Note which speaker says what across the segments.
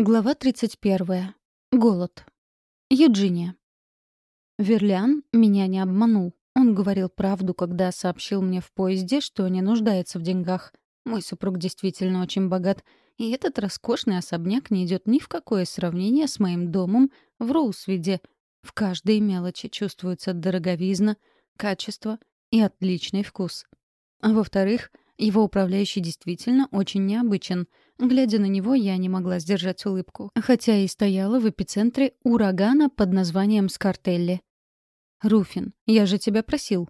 Speaker 1: Глава 31. Голод. Юджиния. Верлиан меня не обманул. Он говорил правду, когда сообщил мне в поезде, что не нуждается в деньгах. Мой супруг действительно очень богат, и этот роскошный особняк не идет ни в какое сравнение с моим домом в Роусвиде. В каждой мелочи чувствуется дороговизна, качество и отличный вкус. А во-вторых, его управляющий действительно очень необычен. Глядя на него, я не могла сдержать улыбку, хотя и стояла в эпицентре урагана под названием Скартелли. «Руфин, я же тебя просил!»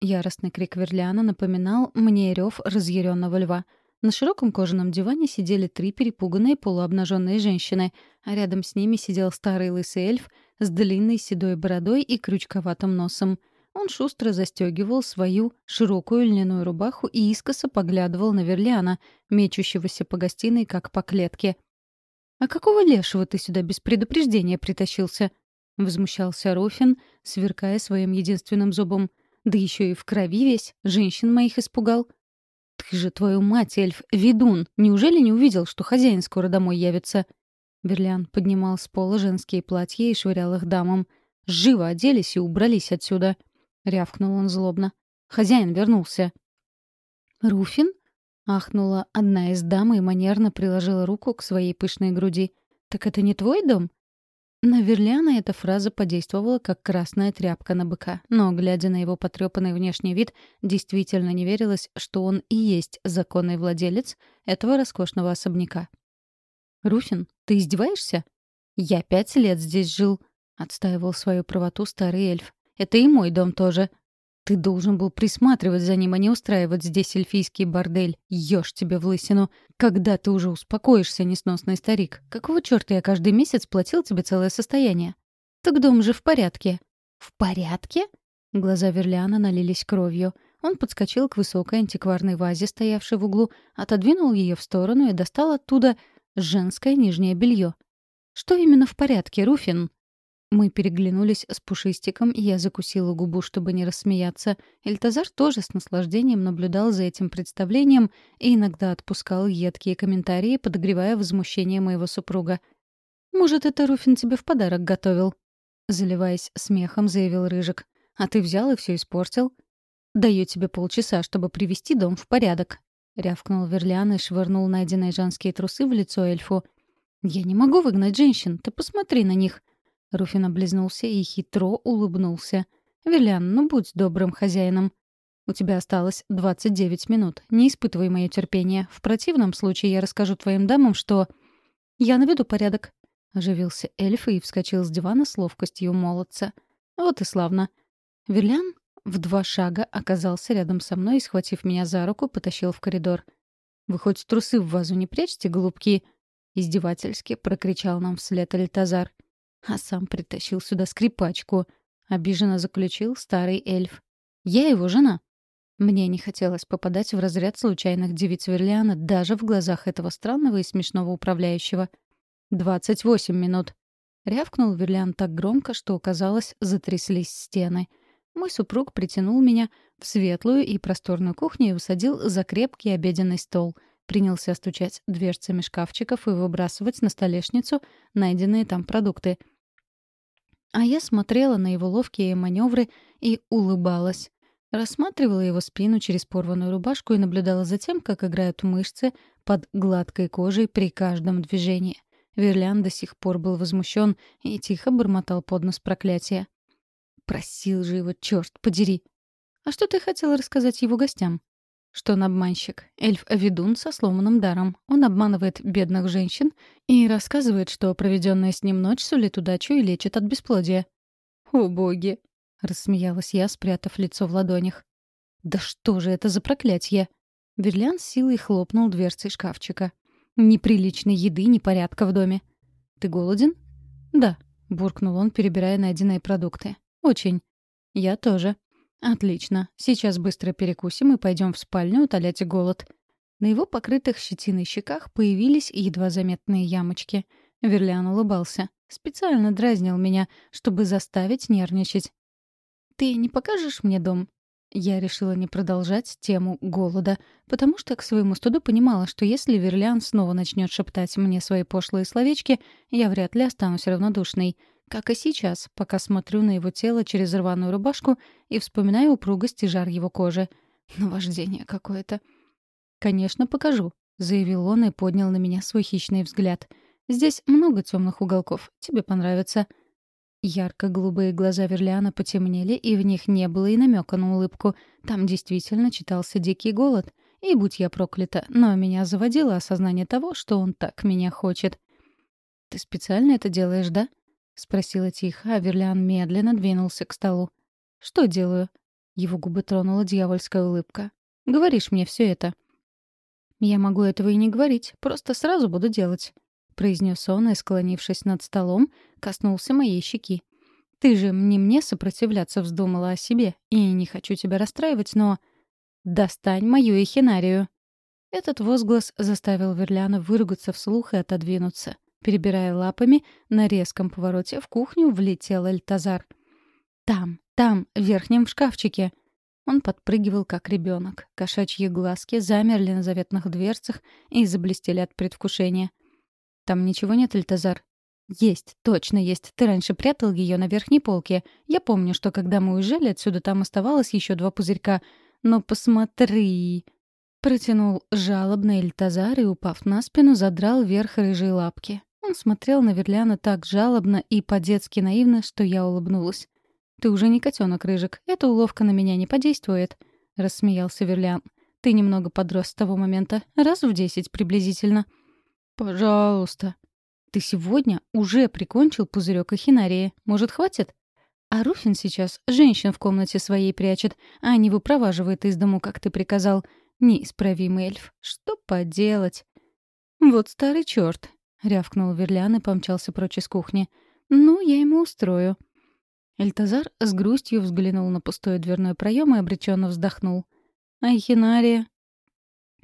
Speaker 1: Яростный крик Верлиана напоминал мне рев разъяренного льва. На широком кожаном диване сидели три перепуганные полуобнаженные женщины, а рядом с ними сидел старый лысый эльф с длинной седой бородой и крючковатым носом — он шустро застегивал свою широкую льняную рубаху и искоса поглядывал на Верлиана, мечущегося по гостиной, как по клетке. «А какого лешего ты сюда без предупреждения притащился?» — возмущался Руфин, сверкая своим единственным зубом. «Да еще и в крови весь, женщин моих испугал». «Ты же, твою мать, эльф, ведун! Неужели не увидел, что хозяин скоро домой явится?» Верлиан поднимал с пола женские платья и швырял их дамам. «Живо оделись и убрались отсюда!» — рявкнул он злобно. «Хозяин вернулся». «Руфин?» — ахнула одна из дам и манерно приложила руку к своей пышной груди. «Так это не твой дом?» На Верлиана эта фраза подействовала как красная тряпка на быка, но, глядя на его потрепанный внешний вид, действительно не верилось, что он и есть законный владелец этого роскошного особняка. «Руфин, ты издеваешься?» «Я пять лет здесь жил», — отстаивал свою правоту старый эльф. Это и мой дом тоже. Ты должен был присматривать за ним, а не устраивать здесь эльфийский бордель. Ешь тебе в лысину. Когда ты уже успокоишься, несносный старик? Какого черта я каждый месяц платил тебе целое состояние? Так дом же в порядке. В порядке? Глаза Верлиана налились кровью. Он подскочил к высокой антикварной вазе, стоявшей в углу, отодвинул ее в сторону и достал оттуда женское нижнее белье. «Что именно в порядке, Руфин?» Мы переглянулись с Пушистиком, и я закусила губу, чтобы не рассмеяться. Эльтазар тоже с наслаждением наблюдал за этим представлением и иногда отпускал едкие комментарии, подогревая возмущение моего супруга. «Может, это Руфин тебе в подарок готовил?» Заливаясь смехом, заявил Рыжик. «А ты взял и все испортил?» «Даю тебе полчаса, чтобы привести дом в порядок», — рявкнул Верлиан и швырнул найденные женские трусы в лицо эльфу. «Я не могу выгнать женщин, ты посмотри на них», Руфин облизнулся и хитро улыбнулся. «Вилян, ну будь добрым хозяином. У тебя осталось 29 минут. Не испытывай мое терпение. В противном случае я расскажу твоим дамам, что...» «Я наведу порядок», — оживился эльф и вскочил с дивана с ловкостью молодца. «Вот и славно». Вилян в два шага оказался рядом со мной и, схватив меня за руку, потащил в коридор. «Вы хоть трусы в вазу не прячьте, голубки?» Издевательски прокричал нам вслед Альтазар а сам притащил сюда скрипачку. Обиженно заключил старый эльф. Я его жена. Мне не хотелось попадать в разряд случайных девиц Верлиана даже в глазах этого странного и смешного управляющего. «Двадцать восемь минут». Рявкнул Верлиан так громко, что, казалось, затряслись стены. Мой супруг притянул меня в светлую и просторную кухню и усадил за крепкий обеденный стол. Принялся стучать дверцами шкафчиков и выбрасывать на столешницу найденные там продукты — а я смотрела на его ловкие маневры и улыбалась. Рассматривала его спину через порванную рубашку и наблюдала за тем, как играют мышцы под гладкой кожей при каждом движении. Верлян до сих пор был возмущен и тихо бормотал под нос проклятия. «Просил же его, черт подери!» «А что ты хотела рассказать его гостям?» Что он обманщик, эльф-ведун со сломанным даром. Он обманывает бедных женщин и рассказывает, что проведенная с ним ночь сулит удачу и лечит от бесплодия. «О, боги!» — рассмеялась я, спрятав лицо в ладонях. «Да что же это за проклятие?» Верлиан силой хлопнул дверцей шкафчика. «Неприличной еды, ни порядка в доме». «Ты голоден?» «Да», — буркнул он, перебирая найденные продукты. «Очень». «Я тоже». «Отлично. Сейчас быстро перекусим и пойдем в спальню утолять голод». На его покрытых щетиной щеках появились едва заметные ямочки. Верлиан улыбался. Специально дразнил меня, чтобы заставить нервничать. «Ты не покажешь мне дом?» Я решила не продолжать тему голода, потому что к своему студу понимала, что если Верлиан снова начнет шептать мне свои пошлые словечки, я вряд ли останусь равнодушной. Как и сейчас, пока смотрю на его тело через рваную рубашку и вспоминаю упругость и жар его кожи. Наваждение какое-то. «Конечно, покажу», — заявил он и поднял на меня свой хищный взгляд. «Здесь много темных уголков. Тебе понравится». Ярко-голубые глаза Верлиана потемнели, и в них не было и намека на улыбку. Там действительно читался дикий голод. И будь я проклята, но меня заводило осознание того, что он так меня хочет. «Ты специально это делаешь, да?» — спросила тихо, а Верлиан медленно двинулся к столу. «Что делаю?» Его губы тронула дьявольская улыбка. «Говоришь мне все это». «Я могу этого и не говорить, просто сразу буду делать», — произнес он и, склонившись над столом, коснулся моей щеки. «Ты же не мне сопротивляться вздумала о себе, и не хочу тебя расстраивать, но...» «Достань мою эхинарию!» Этот возглас заставил Верляна выругаться вслух и отодвинуться. Перебирая лапами, на резком повороте в кухню влетел Эльтазар. «Там, там, в верхнем шкафчике!» Он подпрыгивал, как ребенок. Кошачьи глазки замерли на заветных дверцах и заблестели от предвкушения. «Там ничего нет, Эльтазар?» «Есть, точно есть. Ты раньше прятал ее на верхней полке. Я помню, что когда мы уезжали отсюда, там оставалось еще два пузырька. Но посмотри!» Протянул жалобно Эльтазар и, упав на спину, задрал вверх рыжие лапки. Он смотрел на Верляна так жалобно и по-детски наивно, что я улыбнулась. «Ты уже не котенок, Рыжик. Эта уловка на меня не подействует», — рассмеялся Верлян. «Ты немного подрос с того момента. Раз в десять приблизительно». «Пожалуйста», ты сегодня уже прикончил пузырек эхинарии. Может, хватит? А Руфин сейчас женщин в комнате своей прячет, а не выпроваживает из дому, как ты приказал. Неисправимый эльф. Что поделать? Вот старый черт, рявкнул Верлян и помчался прочь из кухни. Ну, я ему устрою. Эльтазар с грустью взглянул на пустой дверной проем и обреченно вздохнул. А эхинария?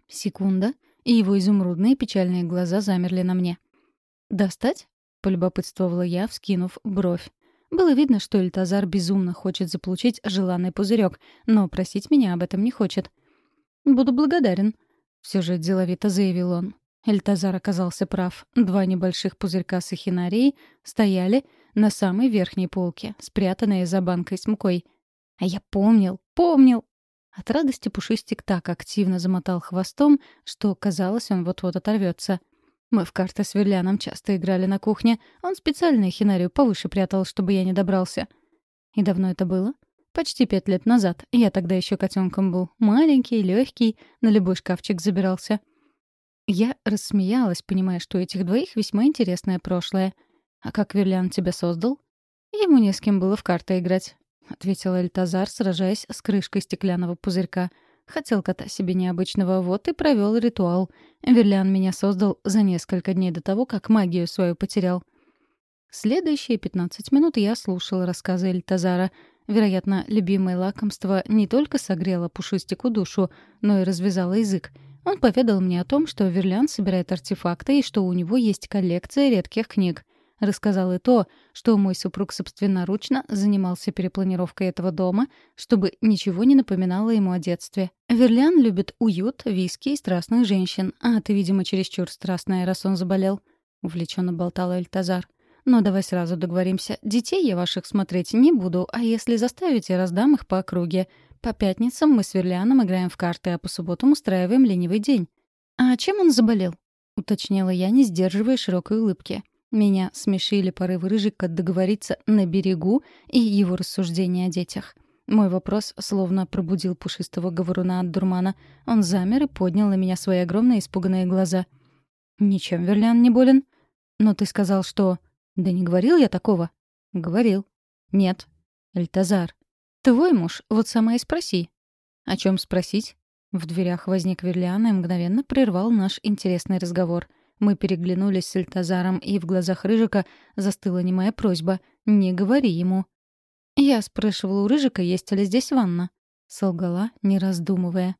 Speaker 1: Секунда, и его изумрудные печальные глаза замерли на мне. «Достать?» — полюбопытствовала я, вскинув бровь. Было видно, что Эльтазар безумно хочет заполучить желанный пузырек, но просить меня об этом не хочет. «Буду благодарен», — все же деловито заявил он. Эльтазар оказался прав. Два небольших пузырька с эхинарией стояли на самой верхней полке, спрятанные за банкой с мукой. А я помнил, помнил! От радости Пушистик так активно замотал хвостом, что, казалось, он вот-вот оторвется. Мы в карты с Верляном часто играли на кухне. Он специально хинарию повыше прятал, чтобы я не добрался. И давно это было? Почти пять лет назад. Я тогда еще котенком был. Маленький, легкий, на любой шкафчик забирался. Я рассмеялась, понимая, что у этих двоих весьма интересное прошлое. «А как Верлян тебя создал?» «Ему не с кем было в карты играть», — ответил Эльтазар, сражаясь с крышкой стеклянного пузырька — Хотел кота себе необычного, вот и провел ритуал. Верлян меня создал за несколько дней до того, как магию свою потерял. Следующие 15 минут я слушала рассказы Эльтазара. Вероятно, любимое лакомство не только согрело пушистику душу, но и развязало язык. Он поведал мне о том, что Верлян собирает артефакты и что у него есть коллекция редких книг. Рассказал и то, что мой супруг собственноручно занимался перепланировкой этого дома, чтобы ничего не напоминало ему о детстве. Верлян любит уют, виски и страстных женщин, а ты, видимо, чересчур страстная, раз он заболел. Увлеченно болтал Эльтазар. Но давай сразу договоримся. Детей я ваших смотреть не буду, а если заставите, раздам их по округе. По пятницам мы с Верляном играем в карты, а по субботам устраиваем ленивый день. А чем он заболел? Уточнила я, не сдерживая широкой улыбки. Меня смешили порывы Рыжика договориться на берегу и его рассуждения о детях. Мой вопрос словно пробудил пушистого говоруна от дурмана. Он замер и поднял на меня свои огромные испуганные глаза. «Ничем Верлян не болен?» «Но ты сказал, что...» «Да не говорил я такого?» «Говорил». «Нет». «Эльтазар». «Твой муж, вот сама и спроси». «О чем спросить?» В дверях возник Верлиан и мгновенно прервал наш интересный разговор — мы переглянулись с Эльтазаром, и в глазах Рыжика застыла немая просьба «Не говори ему». Я спрашивала у Рыжика, есть ли здесь ванна. Солгала, не раздумывая.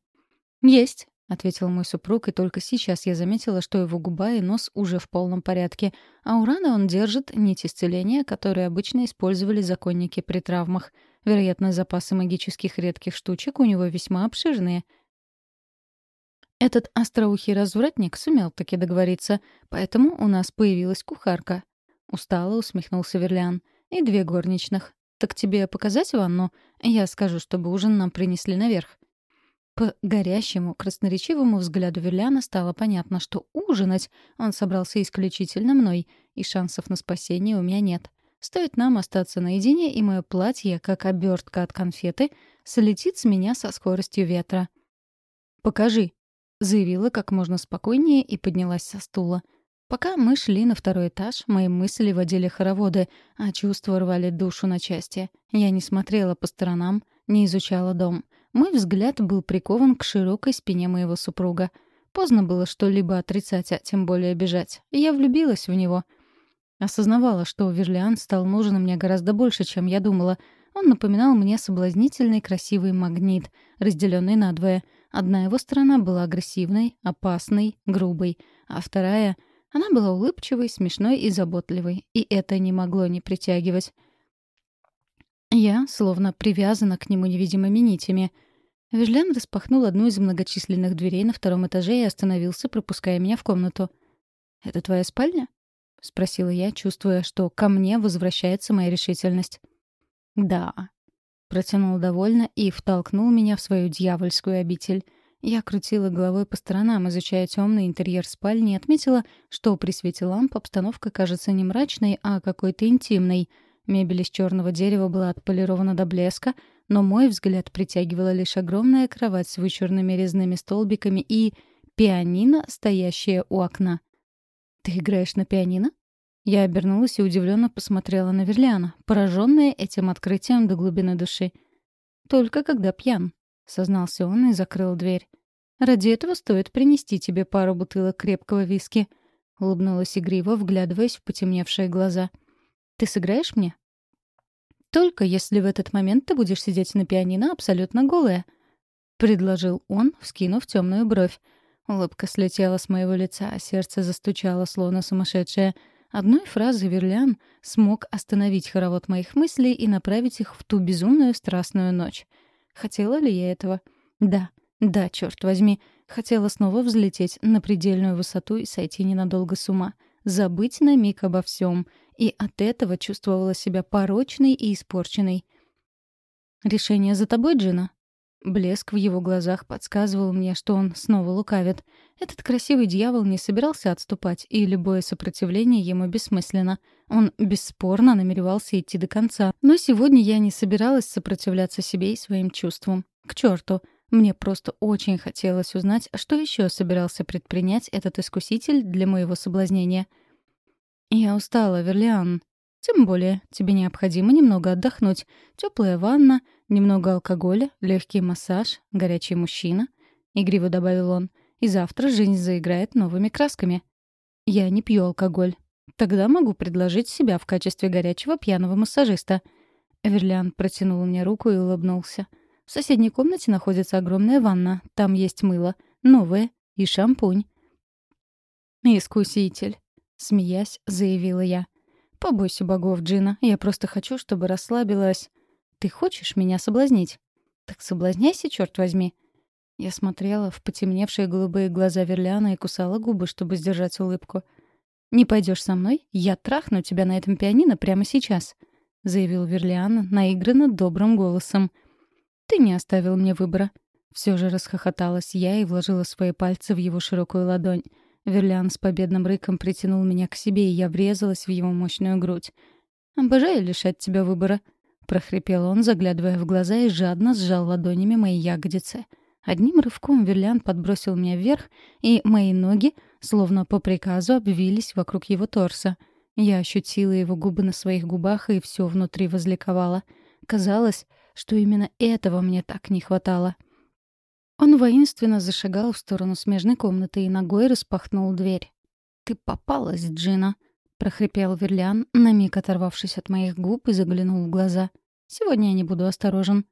Speaker 1: «Есть», — ответил мой супруг, и только сейчас я заметила, что его губа и нос уже в полном порядке, а у раны он держит нить исцеления, которую обычно использовали законники при травмах. Вероятно, запасы магических редких штучек у него весьма обширные. Этот остроухий развратник сумел таки договориться, поэтому у нас появилась кухарка. Устало усмехнулся Верлян. И две горничных. «Так тебе показать ванну? Я скажу, чтобы ужин нам принесли наверх». По горящему, красноречивому взгляду Верляна стало понятно, что ужинать он собрался исключительно мной, и шансов на спасение у меня нет. Стоит нам остаться наедине, и мое платье, как обертка от конфеты, слетит с меня со скоростью ветра. «Покажи», — заявила как можно спокойнее и поднялась со стула. Пока мы шли на второй этаж, мои мысли водили хороводы, а чувства рвали душу на части. Я не смотрела по сторонам, не изучала дом. Мой взгляд был прикован к широкой спине моего супруга. Поздно было что-либо отрицать, а тем более бежать. Я влюбилась в него — Осознавала, что Верлиан стал нужен мне гораздо больше, чем я думала. Он напоминал мне соблазнительный красивый магнит, разделенный надвое. Одна его сторона была агрессивной, опасной, грубой, а вторая — она была улыбчивой, смешной и заботливой, и это не могло не притягивать. Я словно привязана к нему невидимыми нитями. Вежлян распахнул одну из многочисленных дверей на втором этаже и остановился, пропуская меня в комнату. «Это твоя спальня?» — спросила я, чувствуя, что ко мне возвращается моя решительность. «Да», — протянул довольно и втолкнул меня в свою дьявольскую обитель. Я крутила головой по сторонам, изучая темный интерьер спальни, и отметила, что при свете ламп обстановка кажется не мрачной, а какой-то интимной. Мебель из черного дерева была отполирована до блеска, но мой взгляд притягивала лишь огромная кровать с вычурными резными столбиками и пианино, стоящее у окна. «Ты играешь на пианино?» Я обернулась и удивленно посмотрела на Верлиана, пораженная этим открытием до глубины души. «Только когда пьян», — сознался он и закрыл дверь. «Ради этого стоит принести тебе пару бутылок крепкого виски», — улыбнулась игриво, вглядываясь в потемневшие глаза. «Ты сыграешь мне?» «Только если в этот момент ты будешь сидеть на пианино абсолютно голая», — предложил он, вскинув темную бровь. Улыбка слетела с моего лица, а сердце застучало, словно сумасшедшее. Одной фразой Верлян смог остановить хоровод моих мыслей и направить их в ту безумную страстную ночь. Хотела ли я этого? Да, да, черт возьми. Хотела снова взлететь на предельную высоту и сойти ненадолго с ума. Забыть на миг обо всем. И от этого чувствовала себя порочной и испорченной. «Решение за тобой, Джина?» Блеск в его глазах подсказывал мне, что он снова лукавит. Этот красивый дьявол не собирался отступать, и любое сопротивление ему бессмысленно. Он бесспорно намеревался идти до конца. Но сегодня я не собиралась сопротивляться себе и своим чувствам. К черту! Мне просто очень хотелось узнать, что еще собирался предпринять этот искуситель для моего соблазнения. «Я устала, Верлиан», тем более, тебе необходимо немного отдохнуть. Теплая ванна, немного алкоголя, легкий массаж, горячий мужчина. Игриво добавил он. И завтра жизнь заиграет новыми красками. Я не пью алкоголь. Тогда могу предложить себя в качестве горячего пьяного массажиста. Эверлиан протянул мне руку и улыбнулся. В соседней комнате находится огромная ванна. Там есть мыло, новое, и шампунь. «Искуситель», — смеясь, заявила я. «Побойся богов, Джина. Я просто хочу, чтобы расслабилась. Ты хочешь меня соблазнить? Так соблазняйся, черт возьми». Я смотрела в потемневшие голубые глаза Верляна и кусала губы, чтобы сдержать улыбку. «Не пойдешь со мной? Я трахну тебя на этом пианино прямо сейчас», — заявил Верлиан наигранно добрым голосом. «Ты не оставил мне выбора». Все же расхохоталась я и вложила свои пальцы в его широкую ладонь. Верлян с победным рыком притянул меня к себе, и я врезалась в его мощную грудь. «Обожаю лишать тебя выбора», — прохрипел он, заглядывая в глаза и жадно сжал ладонями мои ягодицы. Одним рывком Верлян подбросил меня вверх, и мои ноги, словно по приказу, обвились вокруг его торса. Я ощутила его губы на своих губах, и все внутри возликовало. Казалось, что именно этого мне так не хватало. Он воинственно зашагал в сторону смежной комнаты и ногой распахнул дверь. «Ты попалась, Джина!» — прохрипел Верлиан, на миг оторвавшись от моих губ и заглянул в глаза. «Сегодня я не буду осторожен».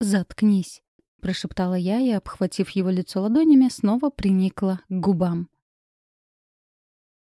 Speaker 1: «Заткнись!» — прошептала я и, обхватив его лицо ладонями, снова приникла к губам.